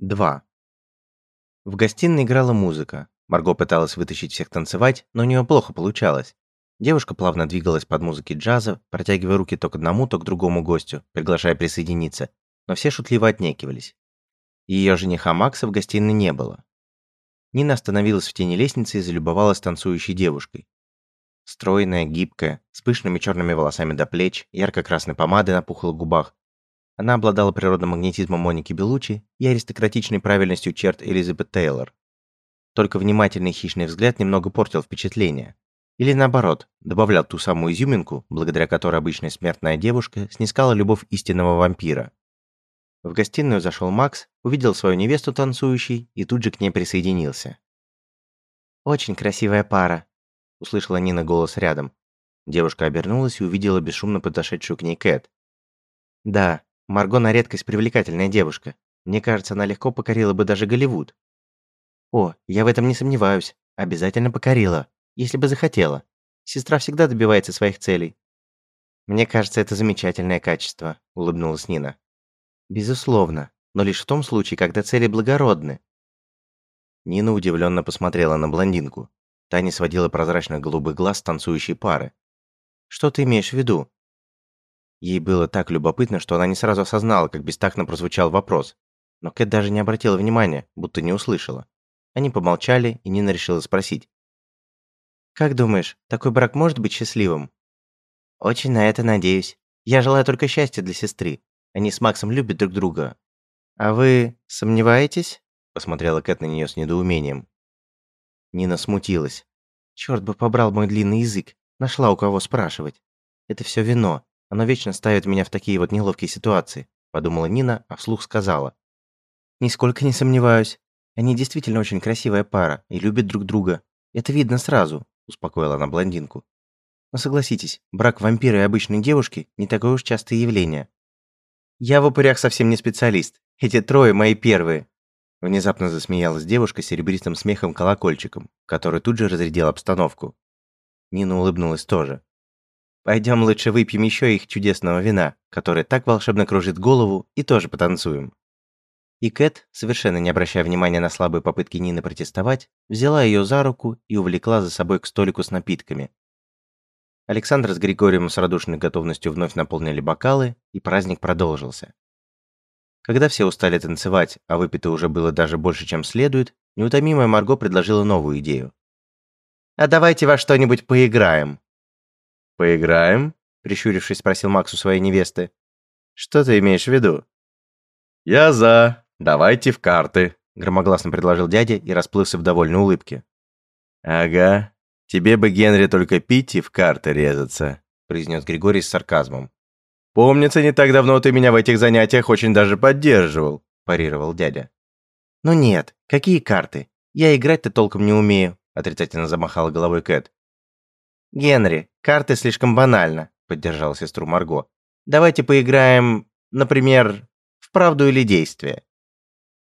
2. В гостиной играла музыка. Марго пыталась вытащить всех танцевать, но у нее плохо получалось. Девушка плавно двигалась под музыки джаза, протягивая руки то к одному, то к другому гостю, приглашая присоединиться, но все шутливо отнекивались. Ее жениха Макса в гостиной не было. Нина остановилась в тени лестницы и залюбовалась танцующей девушкой. Стройная, гибкая, с пышными черными волосами до плеч, ярко-красной помадой на пухлых губах, она обладала природным магнетизмом Моники Белучи и аристократичной правильностью черт Элизабет Тейлор. Только внимательный хищный взгляд немного портил впечатление. Или наоборот, добавлял ту самую изюминку, благодаря которой обычная смертная девушка снискала любовь истинного вампира. В гостиную зашел Макс, увидел свою невесту танцующей и тут же к ней присоединился. «Очень красивая пара», — услышала Нина голос рядом. Девушка обернулась и увидела бесшумно подошедшую к ней Кэт. «Да, Марго на редкость привлекательная девушка. Мне кажется, она легко покорила бы даже Голливуд. О, я в этом не сомневаюсь. Обязательно покорила, если бы захотела. Сестра всегда добивается своих целей. Мне кажется, это замечательное качество, улыбнулась Нина. Безусловно, но лишь в том случае, когда цели благородны. Нина удивленно посмотрела на блондинку. Та не сводила прозрачных голубых глаз танцующей пары. Что ты имеешь в виду? Ей было так любопытно, что она не сразу осознала, как бестактно прозвучал вопрос. Но Кэт даже не обратила внимания, будто не услышала. Они помолчали, и Нина решила спросить. «Как думаешь, такой брак может быть счастливым?» «Очень на это надеюсь. Я желаю только счастья для сестры. Они с Максом любят друг друга». «А вы сомневаетесь?» Посмотрела Кэт на нее с недоумением. Нина смутилась. Черт бы побрал мой длинный язык. Нашла у кого спрашивать. Это все вино. Оно вечно ставит меня в такие вот неловкие ситуации», – подумала Нина, а вслух сказала. «Нисколько не сомневаюсь. Они действительно очень красивая пара и любят друг друга. Это видно сразу», – успокоила она блондинку. «Но согласитесь, брак вампира и обычной девушки – не такое уж частое явление. Я в упырях совсем не специалист. Эти трое мои первые». Внезапно засмеялась девушка серебристым смехом-колокольчиком, который тут же разрядил обстановку. Нина улыбнулась тоже. Пойдем лучше выпьем еще их чудесного вина, которое так волшебно кружит голову, и тоже потанцуем». И Кэт, совершенно не обращая внимания на слабые попытки Нины протестовать, взяла ее за руку и увлекла за собой к столику с напитками. Александр с Григорием с радушной готовностью вновь наполнили бокалы, и праздник продолжился. Когда все устали танцевать, а выпито уже было даже больше, чем следует, неутомимая Марго предложила новую идею. «А давайте во что-нибудь поиграем», «Поиграем?» – прищурившись, спросил Макс у своей невесты. «Что ты имеешь в виду?» «Я за. Давайте в карты», – громогласно предложил дядя и расплылся в довольной улыбке. «Ага. Тебе бы, Генри, только пить и в карты резаться», – произнес Григорий с сарказмом. «Помнится, не так давно ты меня в этих занятиях очень даже поддерживал», – парировал дядя. «Ну нет, какие карты? Я играть-то толком не умею», – отрицательно замахала головой Кэт. «Генри, карты слишком банально», — поддержала сестру Марго. «Давайте поиграем, например, в правду или действие».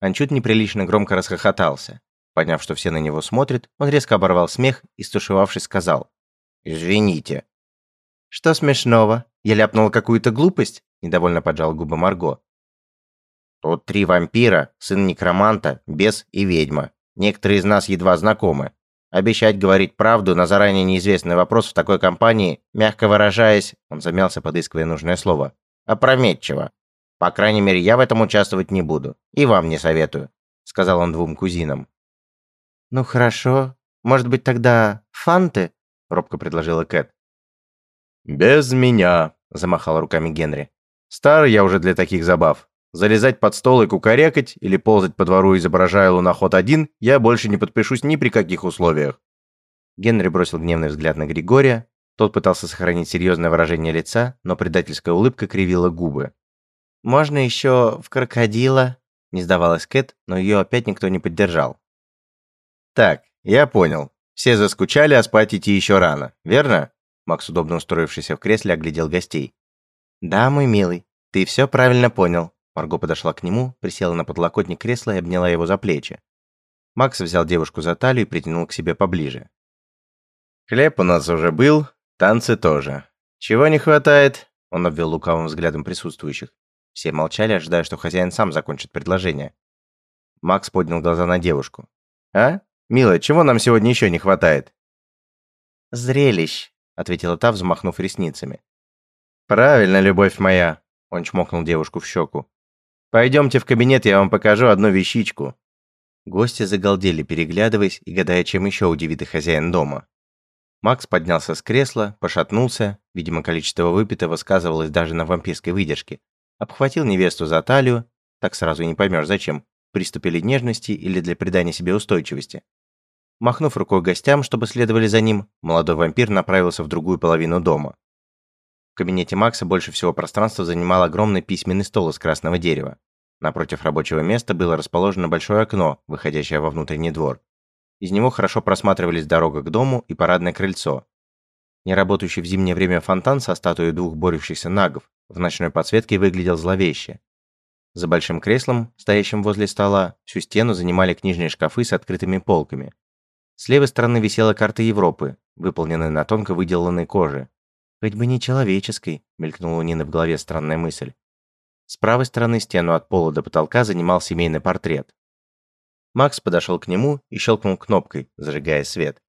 Анчут неприлично громко расхохотался. Поняв, что все на него смотрят, он резко оборвал смех и, стушевавшись, сказал. «Извините». «Что смешного? Я ляпнула какую-то глупость?» – недовольно поджал губы Марго. «Тут три вампира, сын некроманта, бес и ведьма. Некоторые из нас едва знакомы. Обещать говорить правду на заранее неизвестный вопрос в такой компании, мягко выражаясь, он замялся, подыскивая нужное слово, опрометчиво. По крайней мере, я в этом участвовать не буду. И вам не советую», — сказал он двум кузинам. «Ну хорошо. Может быть, тогда фанты?» — робко предложила Кэт. «Без меня», — замахал руками Генри. «Старый я уже для таких забав. Залезать под стол и кукарекать или ползать по двору, изображая луноход один, я больше не подпишусь ни при каких условиях. Генри бросил гневный взгляд на Григория. Тот пытался сохранить серьезное выражение лица, но предательская улыбка кривила губы. «Можно еще в крокодила?» Не сдавалась Кэт, но ее опять никто не поддержал. «Так, я понял. Все заскучали, а спать идти еще рано, верно?» Макс, удобно устроившийся в кресле, оглядел гостей. «Да, мой милый, ты все правильно понял», Марго подошла к нему, присела на подлокотник кресла и обняла его за плечи. Макс взял девушку за талию и притянул к себе поближе. «Хлеб у нас уже был, танцы тоже. Чего не хватает?» Он обвел лукавым взглядом присутствующих. Все молчали, ожидая, что хозяин сам закончит предложение. Макс поднял глаза на девушку. «А? Милая, чего нам сегодня еще не хватает?» «Зрелищ», — ответила та, взмахнув ресницами. «Правильно, любовь моя», — он чмокнул девушку в щеку. «Пойдемте в кабинет, я вам покажу одну вещичку». Гости загалдели, переглядываясь и гадая, чем еще удивит их хозяин дома. Макс поднялся с кресла, пошатнулся, видимо, количество выпитого сказывалось даже на вампирской выдержке, обхватил невесту за талию, так сразу и не поймешь зачем, в приступе нежности или для придания себе устойчивости. Махнув рукой гостям, чтобы следовали за ним, молодой вампир направился в другую половину дома. В кабинете Макса больше всего пространства занимал огромный письменный стол из красного дерева. Напротив рабочего места было расположено большое окно, выходящее во внутренний двор. Из него хорошо просматривались дорога к дому и парадное крыльцо. Неработающий в зимнее время фонтан со статуей двух борющихся нагов в ночной подсветке выглядел зловеще. За большим креслом, стоящим возле стола, всю стену занимали книжные шкафы с открытыми полками. С левой стороны висела карта Европы, выполненная на тонко выделанной коже. «Хоть бы не человеческой», — мелькнула у Нины в голове странная мысль. С правой стороны стену от пола до потолка занимал семейный портрет. Макс подошел к нему и щелкнул кнопкой, зажигая свет.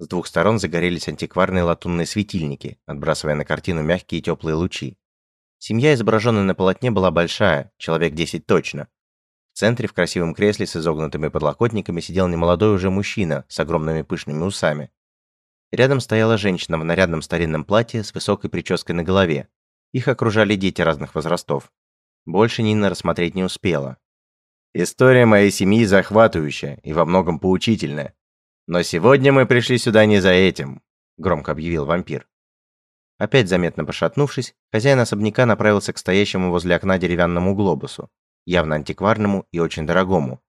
С двух сторон загорелись антикварные латунные светильники, отбрасывая на картину мягкие теплые лучи. Семья, изображенная на полотне, была большая, человек 10 точно. В центре в красивом кресле с изогнутыми подлокотниками сидел немолодой уже мужчина с огромными пышными усами. Рядом стояла женщина в нарядном старинном платье с высокой прической на голове. Их окружали дети разных возрастов. Больше Нина рассмотреть не успела. История моей семьи захватывающая и во многом поучительная. Но сегодня мы пришли сюда не за этим, громко объявил вампир. Опять заметно пошатнувшись, хозяин особняка направился к стоящему возле окна деревянному глобусу, явно антикварному и очень дорогому.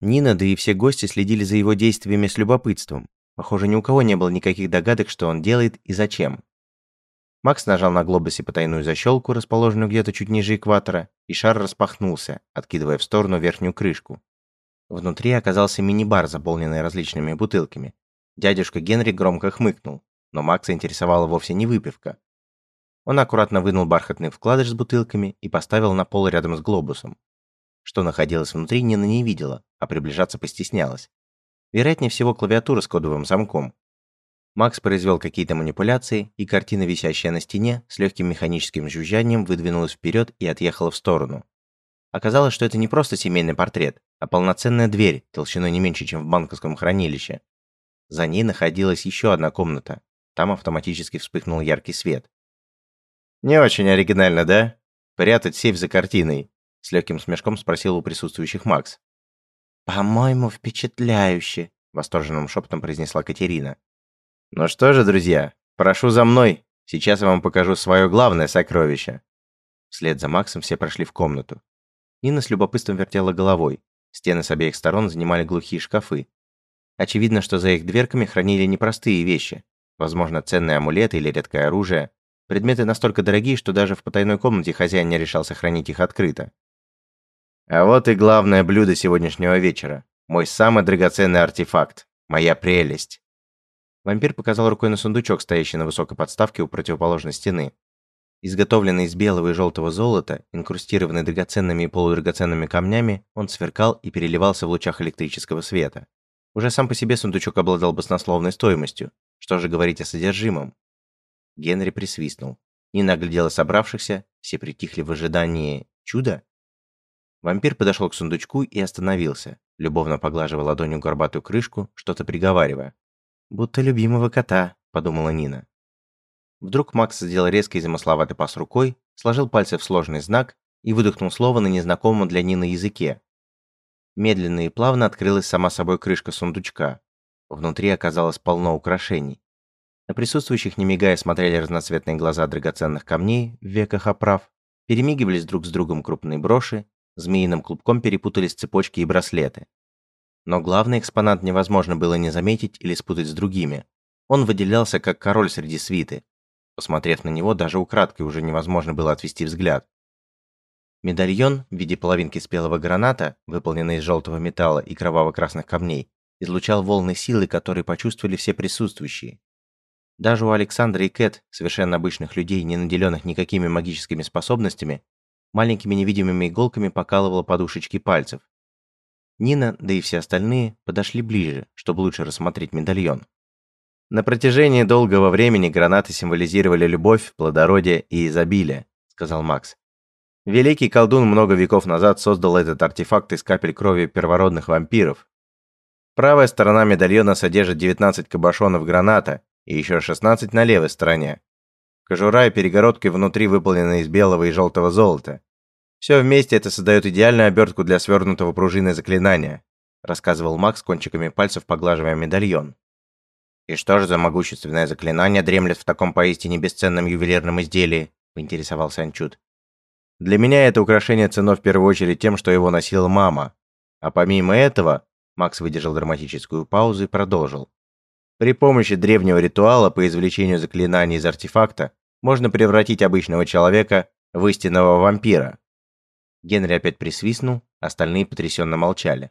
Нина, да и все гости следили за его действиями с любопытством. Похоже, ни у кого не было никаких догадок, что он делает и зачем. Макс нажал на глобусе потайную защелку, расположенную где-то чуть ниже экватора, и шар распахнулся, откидывая в сторону верхнюю крышку. Внутри оказался мини-бар, заполненный различными бутылками. Дядюшка Генри громко хмыкнул, но Макса интересовала вовсе не выпивка. Он аккуратно вынул бархатный вкладыш с бутылками и поставил на пол рядом с глобусом. Что находилось внутри, Нина не видела, а приближаться постеснялась. Вероятнее всего, клавиатура с кодовым замком, Макс произвел какие-то манипуляции, и картина, висящая на стене, с легким механическим жужжанием выдвинулась вперед и отъехала в сторону. Оказалось, что это не просто семейный портрет, а полноценная дверь, толщиной не меньше, чем в банковском хранилище. За ней находилась еще одна комната. Там автоматически вспыхнул яркий свет. «Не очень оригинально, да? Прятать сейф за картиной?» С легким смешком спросил у присутствующих Макс. «По-моему, впечатляюще», — восторженным шепотом произнесла Катерина. Ну что же, друзья, прошу за мной. Сейчас я вам покажу свое главное сокровище. Вслед за Максом все прошли в комнату. Нина с любопытством вертела головой. Стены с обеих сторон занимали глухие шкафы. Очевидно, что за их дверками хранили непростые вещи. Возможно, ценные амулеты или редкое оружие. Предметы настолько дорогие, что даже в потайной комнате хозяин не решался хранить их открыто. А вот и главное блюдо сегодняшнего вечера. Мой самый драгоценный артефакт. Моя прелесть. Вампир показал рукой на сундучок, стоящий на высокой подставке у противоположной стены. Изготовленный из белого и желтого золота, инкрустированный драгоценными и полудрагоценными камнями, он сверкал и переливался в лучах электрического света. Уже сам по себе сундучок обладал баснословной стоимостью. Что же говорить о содержимом? Генри присвистнул. Нина оглядела собравшихся, все притихли в ожидании чуда. Вампир подошел к сундучку и остановился, любовно поглаживая ладонью горбатую крышку, что-то приговаривая. «Будто любимого кота», — подумала Нина. Вдруг Макс сделал резкий замысловатый пас рукой, сложил пальцы в сложный знак и выдохнул слово на незнакомом для Нины языке. Медленно и плавно открылась сама собой крышка сундучка. Внутри оказалось полно украшений. На присутствующих, не мигая, смотрели разноцветные глаза драгоценных камней в веках оправ, перемигивались друг с другом крупные броши, змеиным клубком перепутались цепочки и браслеты. Но главный экспонат невозможно было не заметить или спутать с другими. Он выделялся как король среди свиты. Посмотрев на него, даже украдкой уже невозможно было отвести взгляд. Медальон в виде половинки спелого граната, выполненный из желтого металла и кроваво-красных камней, излучал волны силы, которые почувствовали все присутствующие. Даже у Александра и Кэт, совершенно обычных людей, не наделенных никакими магическими способностями, маленькими невидимыми иголками покалывало подушечки пальцев. Нина, да и все остальные, подошли ближе, чтобы лучше рассмотреть медальон. На протяжении долгого времени гранаты символизировали любовь, плодородие и изобилие, сказал Макс. Великий колдун много веков назад создал этот артефакт из капель крови первородных вампиров. Правая сторона медальона содержит 19 кабошонов граната и еще 16 на левой стороне. Кожура и перегородки внутри выполнены из белого и желтого золота. Все вместе это создает идеальную обертку для свернутого пружины заклинания, рассказывал Макс кончиками пальцев поглаживая медальон. И что же за могущественное заклинание дремлет в таком поистине бесценном ювелирном изделии? поинтересовался Анчут. Для меня это украшение ценно в первую очередь тем, что его носила мама. А помимо этого, Макс выдержал драматическую паузу и продолжил. При помощи древнего ритуала по извлечению заклинаний из артефакта можно превратить обычного человека в истинного вампира. Генри опять присвистнул, остальные потрясенно молчали.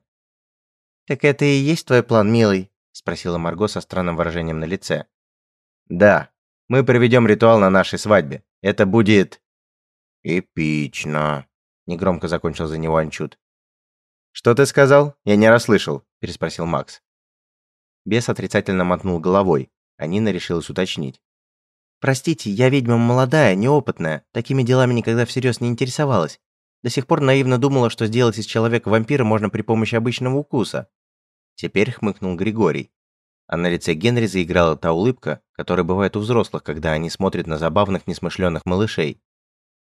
Так это и есть твой план, милый? спросила Марго со странным выражением на лице. Да. Мы проведем ритуал на нашей свадьбе. Это будет эпично, негромко закончил за него Анчут. Что ты сказал? Я не расслышал, переспросил Макс. Бес отрицательно мотнул головой, а Нина решилась уточнить. Простите, я ведьма молодая, неопытная, такими делами никогда всерьез не интересовалась. До сих пор наивно думала, что сделать из человека вампира можно при помощи обычного укуса. Теперь хмыкнул Григорий. А на лице Генри заиграла та улыбка, которая бывает у взрослых, когда они смотрят на забавных несмышленных малышей.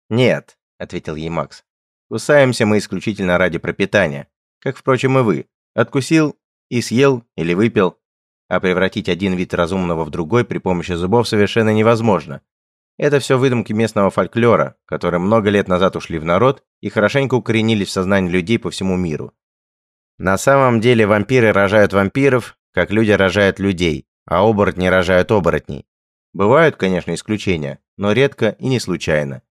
«Нет», — ответил ей Макс. «Кусаемся мы исключительно ради пропитания, как, впрочем, и вы. Откусил и съел или выпил. А превратить один вид разумного в другой при помощи зубов совершенно невозможно. Это все выдумки местного фольклора, которые много лет назад ушли в народ и хорошенько укоренились в сознании людей по всему миру. На самом деле вампиры рожают вампиров, как люди рожают людей, а оборотни рожают оборотней. Бывают, конечно, исключения, но редко и не случайно.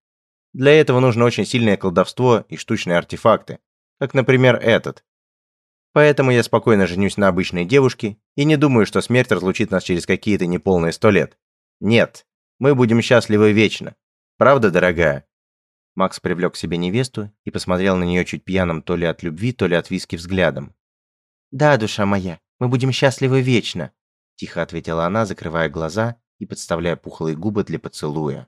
Для этого нужно очень сильное колдовство и штучные артефакты, как, например, этот. Поэтому я спокойно женюсь на обычной девушке и не думаю, что смерть разлучит нас через какие-то неполные сто лет. Нет, мы будем счастливы вечно. Правда, дорогая? Макс привлек к себе невесту и посмотрел на нее чуть пьяным то ли от любви, то ли от виски взглядом. «Да, душа моя, мы будем счастливы вечно», – тихо ответила она, закрывая глаза и подставляя пухлые губы для поцелуя.